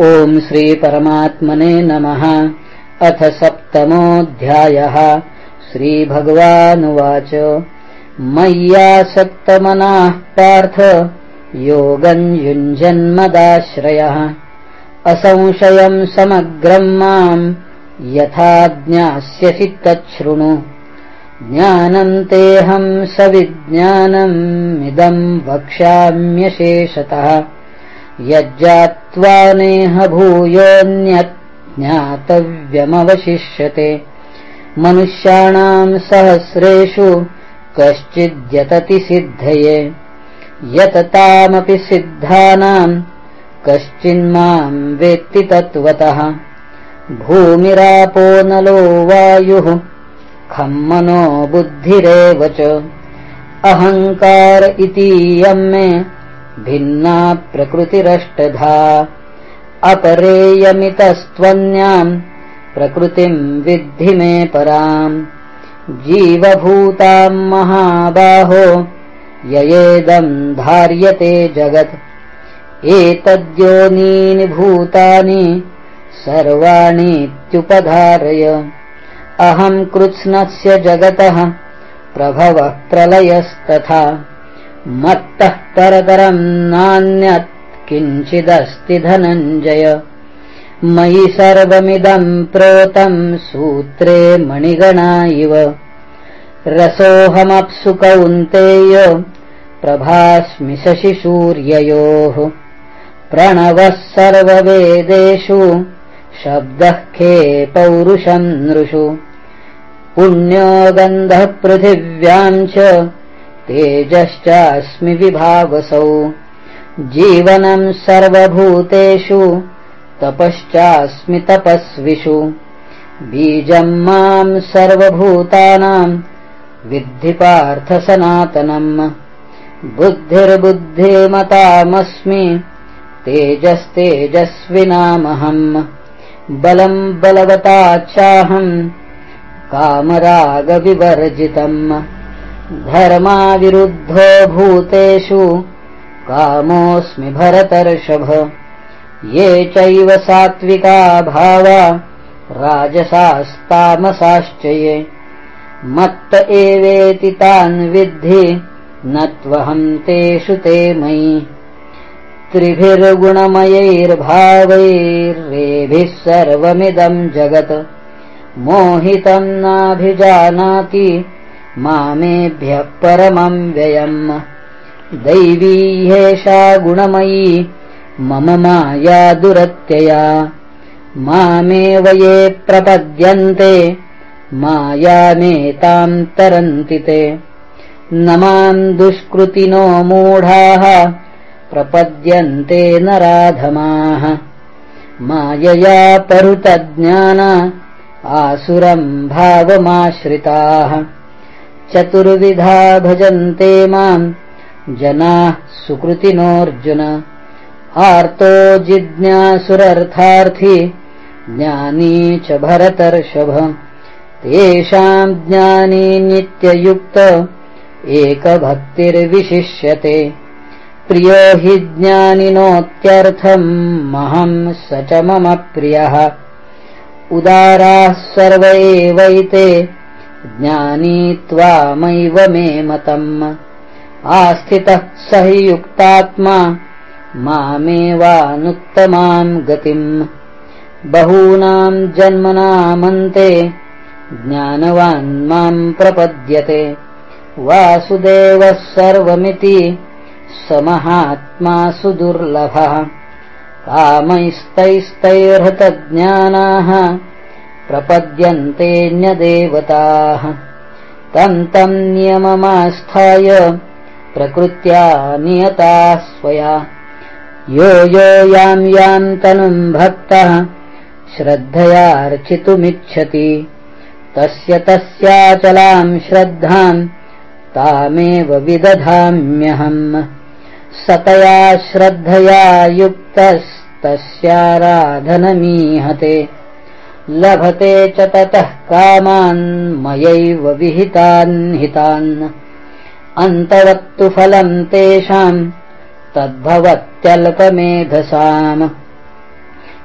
ॐ श्रीपरमात्मने नमः। अथ सप्तमोऽध्यायः। श्रीभगवानुवाच। मय्यासक्तमनाः पार्थ योगम् युञ्जन्मदाश्रयः। असंशयम् समग्रम् माम् यथा ज्ञास्यसि तच्छृणु। ज्ञानम् तेऽहम् सविज्ञानम् इदम् वक्ष्याम्यशेषतः यज्जात्वा नेह भूयोऽन्यत् ज्ञातव्यमवशिष्यते। मनुष्याणाम् सहस्रेषु कश्चिद्यतति सिद्धये। यततामपि सिद्धानाम् कश्चिन्माम् वेत्ति तत्त्वतः। भूमिरापो नलो वायुः खम् मनो बुद्धिरेव च। अहङ्कार इतीयम् मे भिन्ना प्रकृतिरष्टधा। अपरेयमितस्त्वन्याम् प्रकृतिम् विद्धि मे पराम्। जीवभूताम् महाबाहो ययेदम् धार्यते जगत्। एतद्योनीनि भूतानि सर्वाणीत्युपधारय। अहम् कृत्स्नस्य जगतः प्रभवः प्रलयस्तथा मत्तः परतरम् नान्यत् किञ्चिदस्ति धनञ्जय। मयि सर्वमिदम् प्रोतम् सूत्रे मणिगणा इव। रसोऽहमप्सु कौन्तेय प्रभास्मि शशिसूर्ययोः प्रणवः सर्ववेदेषु शब्दः खे पौरुषम् नृषु। पुण्यो गन्धः पृथिव्याम् च तेजश्चास्मि विभावसौ। जीवनम् सर्वभूतेषु तपश्चास्मि तपस्विषु। बीजम् माम् सर्वभूतानाम् विद्धिपार्थसनातनम् बुद्धिर्बुद्धिमतामस्मि तेजस्तेजस्विनामहम् बलम् बलवता चाहम् कामरागविवर्जितम् धर्माविरुद्धो भूतेषु कामोऽस्मि भरतर्षभ। ये चैव सात्विका भावा राजसास्तामसाश्च ये। मत्त एवेति तान् विद्धि न त्वहम् तेषु ते मयि। त्रिभिर्गुणमयैर्भावैर्रेभिः सर्वमिदम् जगत्। मोहितम् नाभिजानाति मामेभ्यः परमम् व्ययम्। दैवी ह्येषा गुणमयी मम माया दुरत्यया। मामेव ये प्रपद्यन्ते मायामेताम् तरन्ति ते। न माम् दुष्कृतिनो मूढाः प्रपद्यन्ते नराधमाः। मायया परुतज्ञान आसुरम् भावमाश्रिताः चतुर्विधा भजन्ते माम्। जनाः सुकृतिनोऽर्जुन। आर्तो जिज्ञासुरर्थार्थी ज्ञानी च भरतर्षभ। तेषाम् ज्ञानी नित्ययुक्त एकभक्तिर्विशिष्यते। प्रियो हि ज्ञानिनोत्यर्थम् महम् स च मम प्रियः। उदाराः सर्व एवैते ज्ञानी त्वामैव मे मतम्। आस्थितः स हि युक्तात्मा मामेवानुत्तमाम् गतिम्। बहूनाम् जन्मनामन्ते ज्ञानवान् माम् प्रपद्यते। वासुदेवः सर्वमिति स महात्मा सुदुर्लभः। कामैस्तैस्तैर्हतज्ञानाः प्रपद्यन्तेऽन्यदेवताः तम् तम् नियममास्थाय प्रकृत्या नियता स्वया। यो यो याम् याम् तनुम् भक्तः श्रद्धयार्चितुमिच्छति। तस्य तस्याचलाम् श्रद्धाम् तामेव विदधाम्यहम्। सतया श्रद्धया युक्तस्तस्याराधनमीहते लभते च ततः कामान् मयैव विहितान् हितान्। अन्तवत्तु फलम् तेषाम् तद्भवत्यल्पमेधसाम्।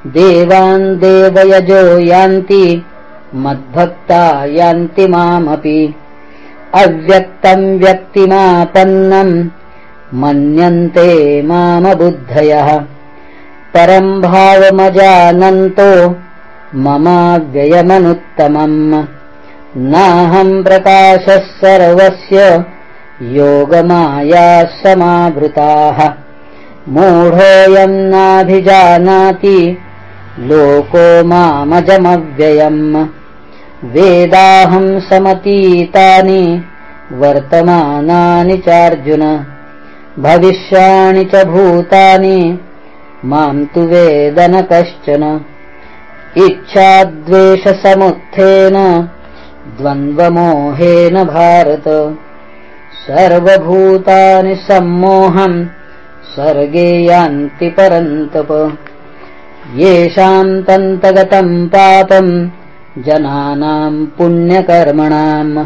देवान् देवयजो यान्ति मद्भक्ता यान्ति मामपि। अव्यक्तम् व्यक्तिमापन्नम् मन्यन्ते मामबुद्धयः। परम् भावमजानन्तो ममाव्ययमनुत्तमम्। नाहम् प्रकाशः सर्वस्य योगमाया समावृताः मूढोऽयम् नाभिजानाति लोको मामजमव्ययम्। वेदाहम् समतीतानि वर्तमानानि चार्जुन। भविष्याणि च भूतानि। माम् तु वेदन कश्चन इच्छाद्वेषसमुत्थेन द्वन्द्वमोहेन भारत। सर्वभूतानि सम्मोहम् सर्गे यान्ति परन्तप। येषाम् तन्तगतम् पापम् जनानाम् पुण्यकर्मणाम्।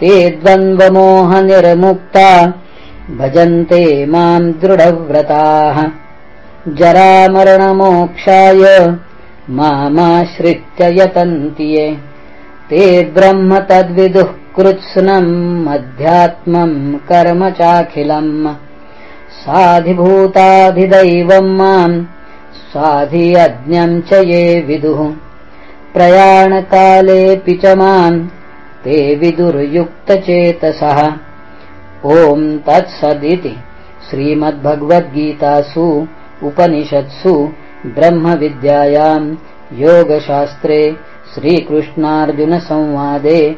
ते द्वन्द्वमोहनिर्मुक्ता भजन्ते माम् दृढव्रताः। जरामरणमोक्षाय मामाश्रित्य यतन्ति ये। ते ब्रह्म तद्विदुः कृत्स्नम् अध्यात्मम् कर्म चाखिलम्। साधिभूताधिदैवम् माम् साधि अज्ञम् च ये विदुः। प्रयाणकालेऽपि च माम् ते विदुर्युक्तचेतसः। ॐ तत्सदिति। श्रीमद्भगवद्गीतासु उपनिषत्सु ब्रह्मविद्यायाम् योगशास्त्रे श्रीकृष्णार्जुनसंवादे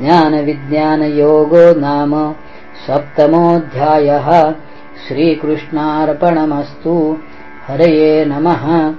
ज्ञानविज्ञानयोगो नाम सप्तमोऽध्यायः। श्रीकृष्णार्पणमस्तु। हरये नमः